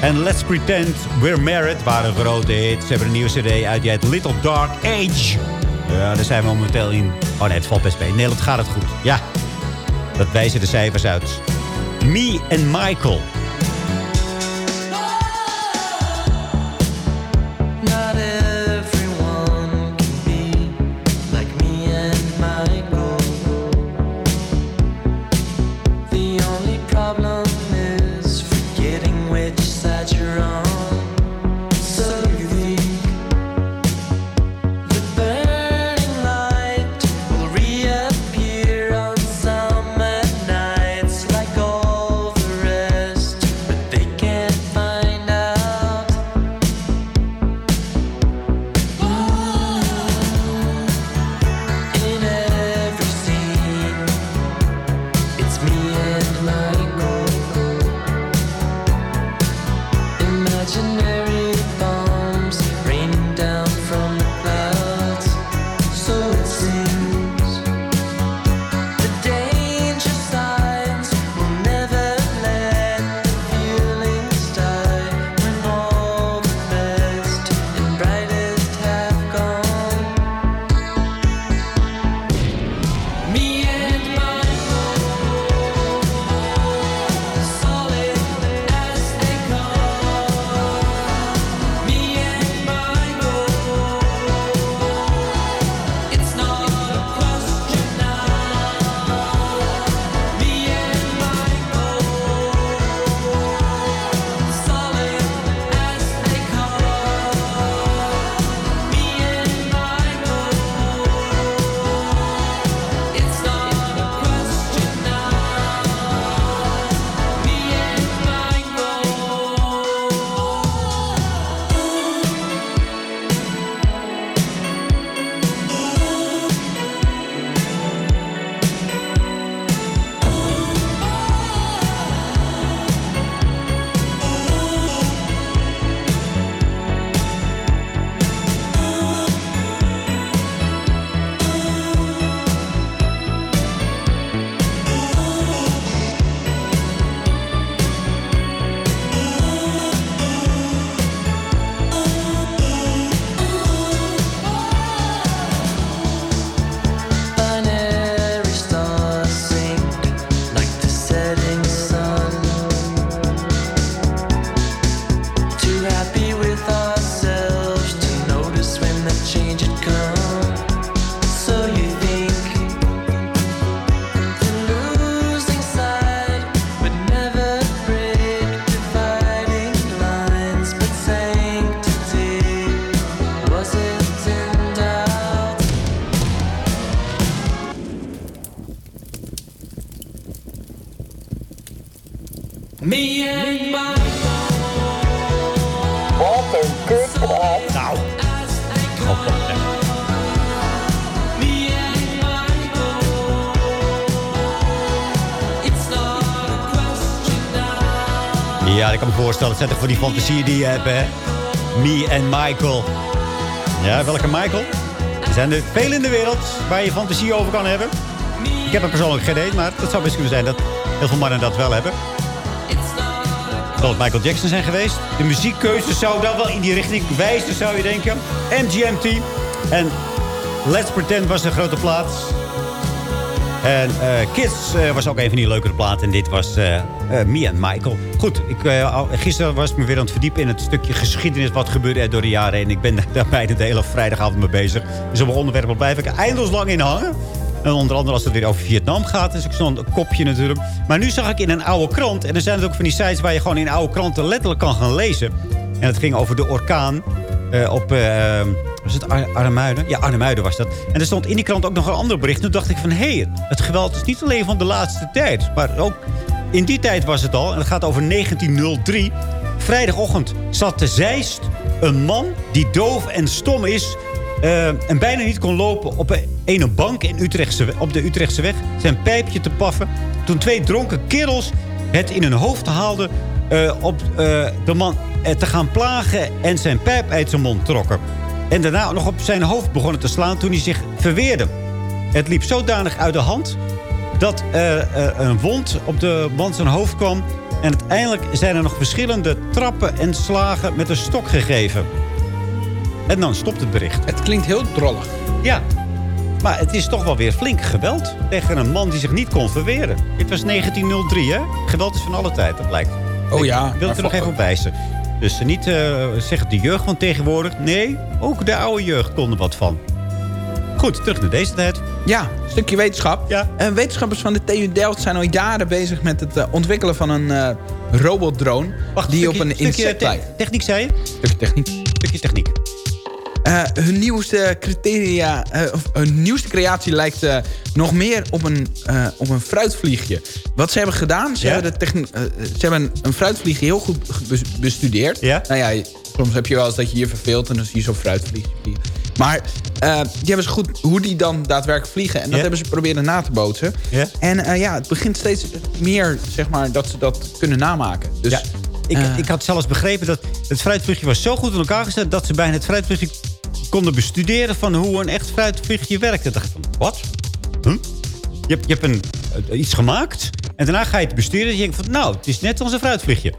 En Let's Pretend We're Married waren grote hits. Ze hebben een nieuwe cd uit, die heet Little Dark Age. Ja, daar zijn we momenteel in. Oh nee, het valt best mee. In Nederland gaat het goed. Ja, dat wijzen de cijfers uit. Me and Michael. Ja, ik kan me voorstellen. Het zijn voor die fantasieën die je hebt, hè? Me en Michael. Ja, welke Michael? Er zijn er veel in de wereld waar je fantasie over kan hebben. Ik heb er persoonlijk geen idee, maar het zou best kunnen zijn dat heel veel mannen dat wel hebben. Zal het Michael Jackson zijn geweest? De muziekkeuze zou dan wel in die richting wijzen, zou je denken. MGMT. En Let's Pretend was een grote plaats. En eh, Kids eh, was ook een van die leukere platen. En dit was eh, Me en Michael. Goed, ik, gisteren was ik me weer aan het verdiepen in het stukje geschiedenis. Wat gebeurde er door de jaren heen. Ik ben daar bijna de hele vrijdagavond mee bezig. Dus op onderwerpen blijf ik eindeloos lang in hangen. En onder andere als het weer over Vietnam gaat. Dus ik zo'n kopje natuurlijk. Maar nu zag ik in een oude krant. En er zijn ook van die sites waar je gewoon in oude kranten letterlijk kan gaan lezen. En het ging over de orkaan op... was het Ar Arnhemuiden? Ja, Arnhemuiden was dat. En er stond in die krant ook nog een ander bericht. Toen dacht ik van, hé, het geweld is niet alleen van de laatste tijd. Maar ook in die tijd was het al. En het gaat over 1903. Vrijdagochtend zat te Zeist een man die doof en stom is... eh, en bijna niet kon lopen op een, ene bank in Utrechtse, op de Utrechtse weg. Zijn pijpje te paffen. Toen twee dronken kerels het in hun hoofd haalden... eh, op eh, de man te gaan plagen en zijn pijp uit zijn mond trokken. En daarna nog op zijn hoofd begonnen te slaan toen hij zich verweerde. Het liep zodanig uit de hand dat er eh, een wond op de man zijn hoofd kwam. En uiteindelijk zijn er nog verschillende trappen en slagen met een stok gegeven. En dan stopt het bericht. Het klinkt heel drollig. Ja, maar het is toch wel weer flink geweld tegen een man die zich niet kon verweren. Dit was 1903, hè? Geweld is van alle tijd, dat blijkt. Oh ja, Ik wil het er nog even op wijzen. Dus niet eh zeggen de jeugd van tegenwoordig. Nee, ook de oude jeugd kon er wat van. Goed, terug naar deze tijd. Ja, een stukje wetenschap. Ja. En wetenschappers van de TU Delft zijn al jaren bezig met het eh, ontwikkelen van een eh, robotdrone. Wacht, die stukje- op een insect lijkt. Techniek zei je? Stukje techniek. Stukje techniek. Eh, hun nieuwste criteria, eh, of hun nieuwste creatie lijkt eh, nog meer op een, op een fruitvliegje. Wat ze hebben gedaan, ze Ja? hebben, de ze hebben een fruitvliegje heel goed bestudeerd. Ja? Nou ja, soms heb je wel eens dat je je verveelt en dan zie je zo'n fruitvliegje vliegen. Maar die hebben ze goed hoe die dan daadwerkelijk vliegen. En dat Ja? hebben ze proberen na te bootsen. En ja, het begint steeds meer, zeg maar, dat ze dat kunnen namaken. Dus, ik, ik had zelfs begrepen dat het fruitvliegje was zo goed in elkaar gezet... dat ze bijna het fruitvliegje konden bestuderen van hoe een echt fruitvliegje werkt. Ik dacht ik van, wat? Huh? Je hebt, je hebt een, eh, iets gemaakt en daarna ga je het besturen... en je denkt van, nou, het is net als een fruitvliegje.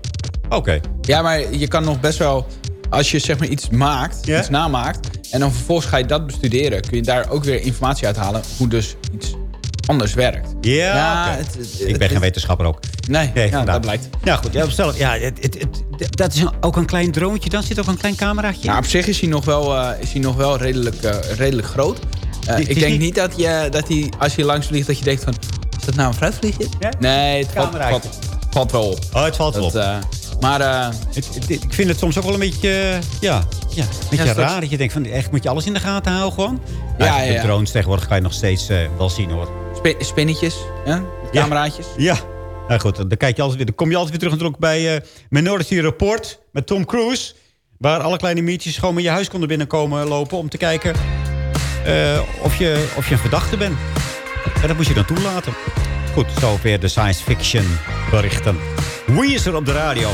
Oké. Ja, maar je kan nog best wel... Als je zeg maar iets maakt, iets namaakt... en dan vervolgens ga je dat bestuderen... kun je daar ook weer informatie uithalen... hoe dus iets anders werkt. Ja, het- het- Ik ben het- geen wetenschapper ook. Nee, Nee, ja, dat blijkt. Ja, goed. Ja, zelf, ja, het, het, het- dat is ook een klein droontje. Dan zit ook een klein cameraatje. Nou, op zich is hij nog wel, eh, is hij nog wel redelijk, eh, redelijk groot. Eh, ik denk niet- niet dat, je, dat hij, als je langs vliegt, dat je denkt van... Is dat nou een fruitvliegje? Ja? Nee, het valt, valt, valt wel op. Oh, het valt wel op. maar Het- het- ik vind het soms ook wel een beetje, ja, ja, een beetje Ja, raar. Dat je denkt van, echt moet je alles in de gaten houden gewoon. Ja, Ja. De drones tegenwoordig kan je nog steeds wel zien hoor. Spi- spinnetjes, ja? Ja. cameraatjes. Ja. Nou goed, dan, kijk je altijd weer, dan kom je altijd weer terug bij eh Minority Report met Tom Cruise. Waar alle kleine miertjes gewoon met je huis konden binnenkomen lopen om te kijken eh, of, je, of je een verdachte bent. En dat moest je dan toelaten. Goed, zover de science fiction berichten. Wie is er op de radio?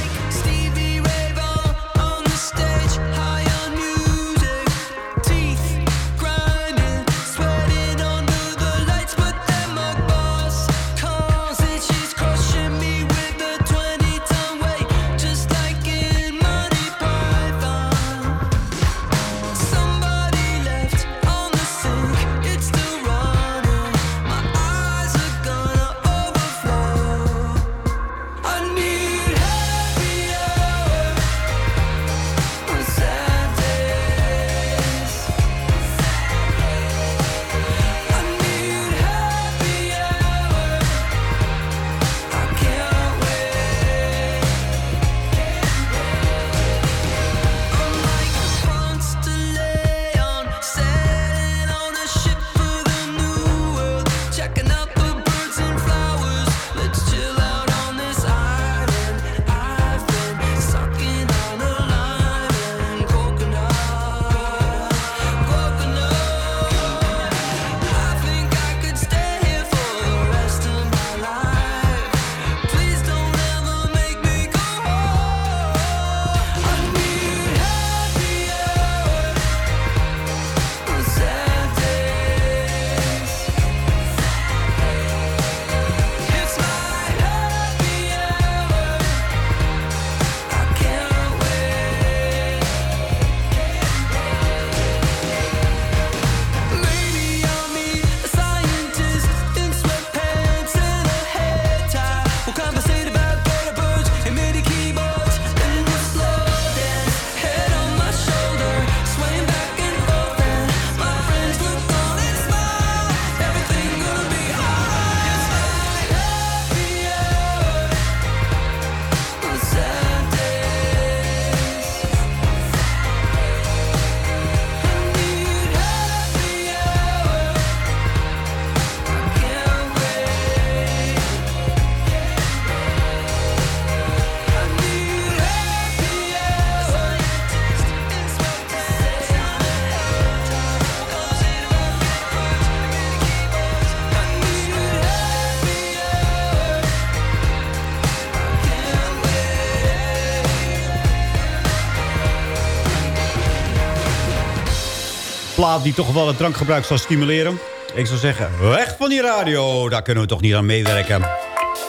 Die toch wel het drankgebruik zal stimuleren. Ik zou zeggen, weg van die radio. Daar kunnen we toch niet aan meewerken.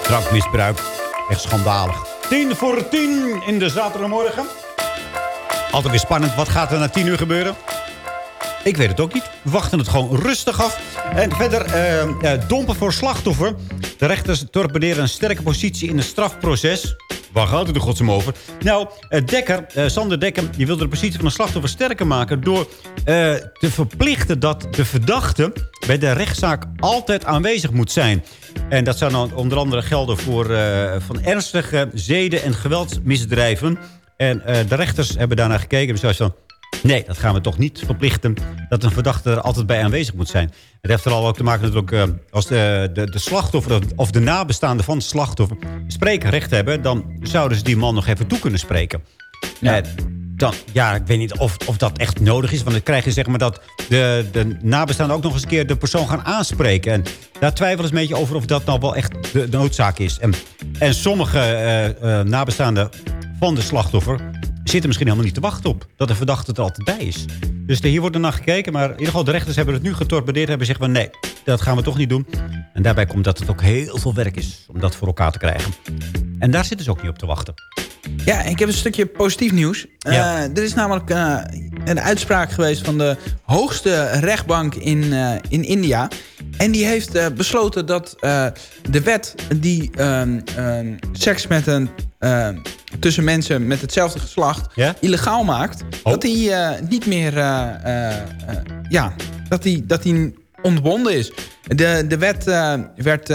Drankmisbruik. Echt schandalig. 10 voor 10 in de zaterdagmorgen. Altijd weer spannend. Wat gaat er na 10 uur gebeuren? Ik weet het ook niet. We wachten het gewoon rustig af. En verder, eh, eh, dompen voor slachtoffer. De rechters torpederen een sterke positie in het strafproces. Waar gaat het er godsom over? Nou, eh, Dekker, eh, Sander Dekker die wilde de positie van een slachtoffer sterker maken... door eh, te verplichten dat de verdachte bij de rechtszaak altijd aanwezig moet zijn. En dat zou dan onder andere gelden voor van ernstige zeden- en geweldsmisdrijven. En de rechters hebben daarnaar gekeken en zoals van... Nee, dat gaan we toch niet verplichten dat een verdachte er altijd bij aanwezig moet zijn. Het heeft vooral ook te maken natuurlijk uh, als de, de, de slachtoffer of de nabestaanden van het slachtoffer spreekrecht hebben, dan zouden ze die man nog even toe kunnen spreken. Ja. dan, ja, ik weet niet of, of dat echt nodig is. Want dan krijg je zeg maar dat de, de nabestaanden ook nog eens een keer de persoon gaan aanspreken. En daar twijfel ik een beetje over of dat nou wel echt de, de noodzaak is. En, en sommige uh, nabestaanden van de slachtoffer zitten misschien helemaal niet te wachten op dat de verdachte er altijd bij is. Dus hier wordt er naar gekeken, maar in ieder geval de rechters hebben het nu getorpedeerd. Hebben gezegd van nee, dat gaan we toch niet doen. En daarbij komt dat het ook heel veel werk is om dat voor elkaar te krijgen. En daar zitten ze ook niet op te wachten. Ja, ik heb een stukje positief nieuws. Ja. Uh, er is namelijk uh, een uitspraak geweest van de hoogste rechtbank in, uh, in India. En die heeft besloten dat de wet die ehm, seks met een, tussen mensen met hetzelfde geslacht ja? illegaal maakt. Oh. Dat die niet meer ja, dat die, dat die ontbonden is. De, de wet werd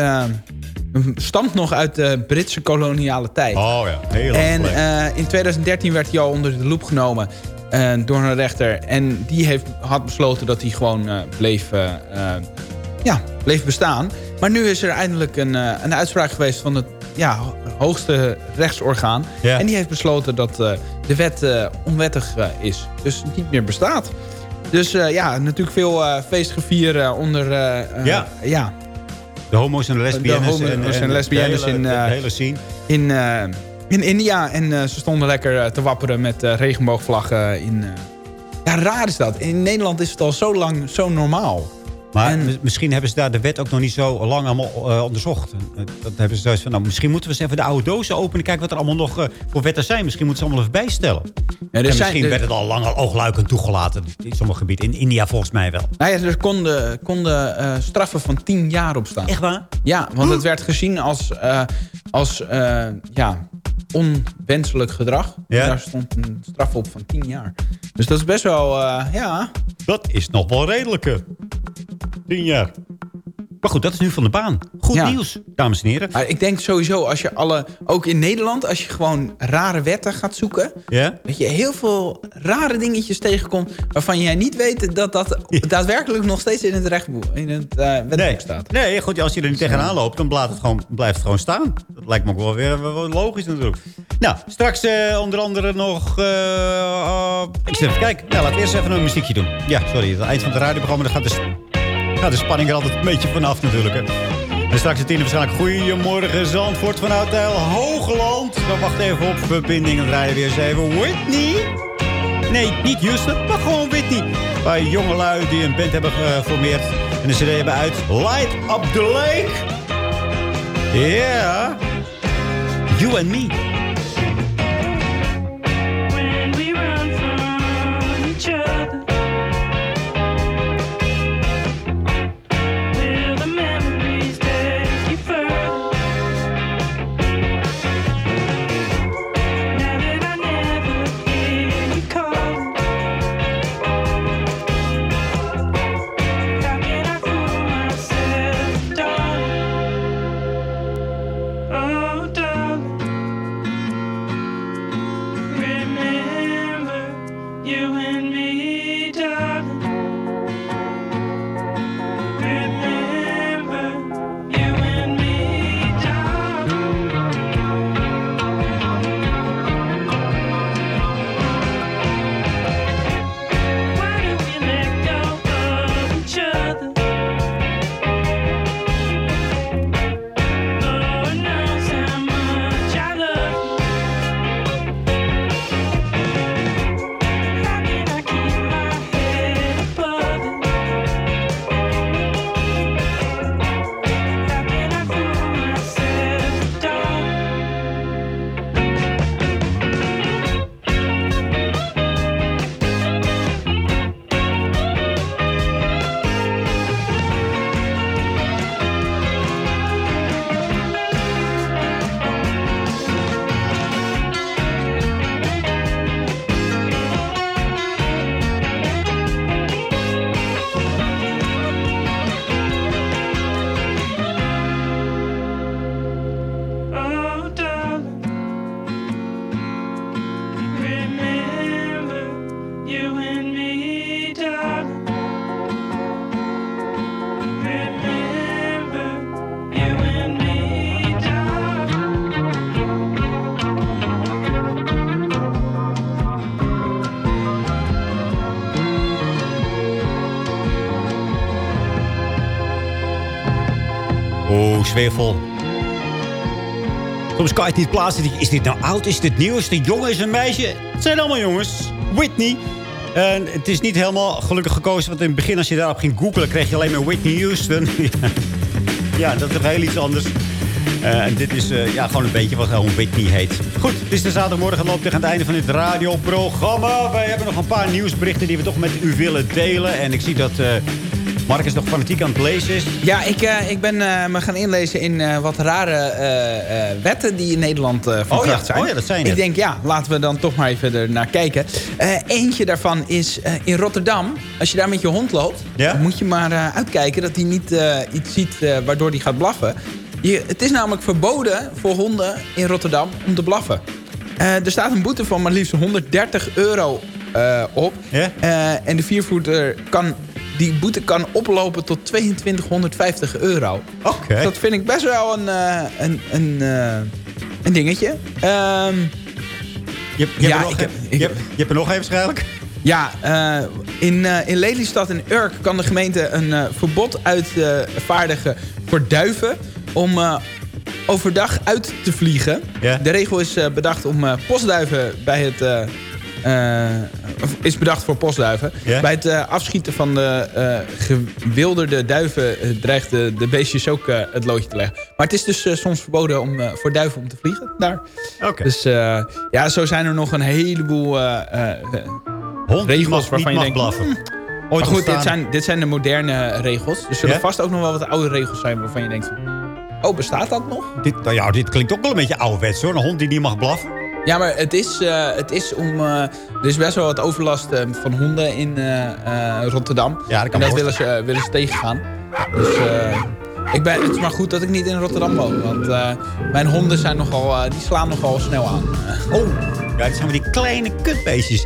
stamt nog uit de Britse koloniale tijd. Oh ja, heel lang En uh, in 2013 werd hij al onder de loep genomen uh, door een rechter. En die heeft, had besloten dat hij gewoon uh, bleef, ja, bleef bestaan. Maar nu is er eindelijk een, een uitspraak geweest van het ja, hoogste rechtsorgaan. En die heeft besloten dat de wet onwettig is. Dus niet meer bestaat. Dus ja, natuurlijk veel feestgevier onder... ja. ja. De homo's en de lesbiennes. De homo's en, en, en lesbiennes in, uh, hele scene. In, uh, in India. En uh, ze stonden lekker te wapperen met regenboogvlaggen. In, ja, raar is dat. In Nederland is het al zo lang zo normaal. Maar en, misschien hebben ze daar de wet ook nog niet zo lang allemaal uh, onderzocht. Dat hebben ze zoiets van, nou, misschien moeten we eens even de oude dozen openen... kijken wat er allemaal nog uh, voor wetten zijn. Misschien moeten ze allemaal even bijstellen. Ja, en misschien zijn, werd het al lang al oogluikend toegelaten in sommige gebieden. In India volgens mij wel. Nou ja, er konden, konden uh, straffen van 10 jaar op staan. Echt waar? Ja, want hm? het werd gezien als, als ja, onwenselijk gedrag. Ja? Daar stond een straf op van 10 jaar. Dus dat is best wel, ja... Dat is nog wel redelijke. 10 jaar. Maar goed, dat is nu van de baan. Goed ja. nieuws, dames en heren. Maar ik denk sowieso, als je alle... Ook in Nederland, als je gewoon rare wetten gaat zoeken... Ja? dat je heel veel rare dingetjes tegenkomt... waarvan jij niet weet dat dat ja. daadwerkelijk nog steeds in het rechtboek... in het uh, wetboek nee. staat. Nee, goed, als je er niet tegenaan loopt... dan blijft het gewoon, blijft het gewoon staan. Dat lijkt me ook wel weer wel logisch natuurlijk. Nou, straks uh, onder andere nog... Uh, ik zit even kijken. Nou, laten we eerst even een muziekje doen. Ja, sorry, het eind van het radioprogramma... dan gaat dus ja, de spanning er altijd een beetje vanaf natuurlijk. Hè. En straks het tien waarschijnlijk Goedemorgen Zandvoort vanuit Heil Hoogland. We wachten even op verbinding en draaien weer eens even Whitney. Nee, niet Houston, maar gewoon Whitney. Bij jongelui die een band hebben geformeerd. En de cd hebben uit Light Up The Lake. Yeah. You and Me. Zwevel. Soms kan je het niet plaatsen. Is dit nou oud? Is dit nieuw? Is dit jong? Is een meisje? Het zijn allemaal jongens. Whitney. En het is niet helemaal gelukkig gekozen. Want in het begin als je daarop ging googlen... kreeg je alleen maar Whitney Houston. ja, dat is toch heel iets anders. Eh, en dit is eh, ja, gewoon een beetje wat gewoon Whitney heet. Goed, het is de zaterdagmorgen. Loopt tegen het einde van dit radioprogramma. Wij hebben nog een paar nieuwsberichten die we toch met u willen delen. En ik zie dat eh Marcus nog fanatiek aan het lezen is. Ja, ik, eh, ik ben eh, me gaan inlezen in eh, wat rare wetten die in Nederland van Oh ja, kracht zijn. oh ja, dat zijn Ik het. denk, ja, laten we dan toch maar even er naar kijken. Eentje daarvan is in Rotterdam. Als je daar met je hond loopt, dan moet je maar uitkijken dat hij niet iets ziet waardoor hij gaat blaffen. Je, het is namelijk verboden voor honden in Rotterdam om te blaffen. Er staat een boete van maar liefst 130 euro op. En de viervoerder kan... Die boete kan oplopen tot 2250 euro. Oké. Dat vind ik best wel een, eh, een, een, eh, een dingetje. Ehm, Je, je, Ja, hebt er nog, ik heb- je, hebt, je hebt er nog een waarschijnlijk. ja, eh, in, eh, in Lelystad en Urk kan de gemeente een verbod uitvaardigen voor duiven... om overdag uit te vliegen. De regel is bedacht om postduiven bij het... is bedacht voor postduiven. Bij het eh, afschieten van de eh, gewilderde duiven eh, dreigt de, de beestjes ook het loodje te leggen. Maar het is dus soms verboden om, voor duiven om te vliegen daar. Dus ja, zo zijn er nog een heleboel regels mag, waarvan je denkt... blaffen. hmm. Ooit Maar goed, dit zijn, dit zijn de moderne regels. Er zullen Ja? vast ook nog wel wat oude regels zijn waarvan je denkt... Oh, bestaat dat nog? Dit, nou ja, dit klinkt ook wel een beetje ouderwets hoor. Een hond die niet mag blaffen. Ja, maar het is, eh, het is om... eh, er is best wel wat overlast eh, van honden in Rotterdam. Ja, dat kan en dat willen ze, willen ze tegengaan. Dus ik ben, het is maar goed dat ik niet in Rotterdam woon. Want mijn honden zijn nogal, die slaan nogal snel aan. Oh, ja, dit zijn maar die kleine kutbeestjes.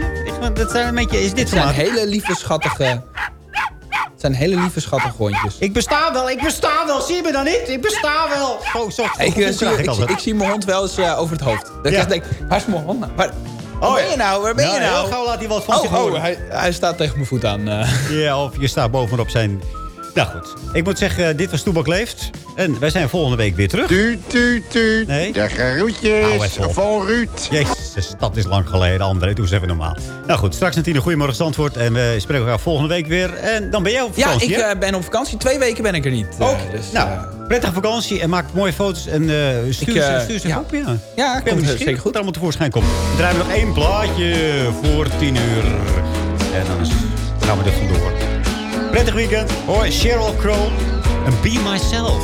Dat zijn een beetje, is dit Het zijn hele lieve, schattige... Het zijn hele lieve, schattige hondjes. Ik besta wel, ik besta wel. Zie je me dan niet? Ik besta wel. Zo, zo, Ik, goed zie, ik, ik zie mijn hond wel eens eh, over het hoofd. Dat Ja. ik denk, waar is mijn hond nou? Waar, waar Oh, ben je nou? Waar ben Ja, je nou? heel gauw laat hij wat van oh, zich oh, horen. hij, hij staat tegen mijn voet aan. eh. Ja, of je staat bovenop zijn... Nou goed, ik moet zeggen, dit was Toebak Leeft. En wij zijn volgende week weer terug. Tuut, tuut, tuut. Nee? De groetjes van Ruud. Jezus, dat is lang geleden, André. Doe eens even normaal. Nou goed, straks een tien. Goedemorgen Zandvoort. En we spreken elkaar volgende week weer. En dan ben jij op Ja, vakantie, ik hè? eh, ben op vakantie. Twee weken ben ik er niet. eh, Ook? dus, nou, eh, prettige vakantie en maak mooie foto's en stuur, Ik, ze, stuur ze ja. op. Ja, Ja, Ik ben komt zeker goed. allemaal tevoorschijn komt. We draaien nog één plaatje voor tien uur. En dan gaan we er vandoor. Prettig weekend. Hoi, Sheryl Crow. En Be Myself.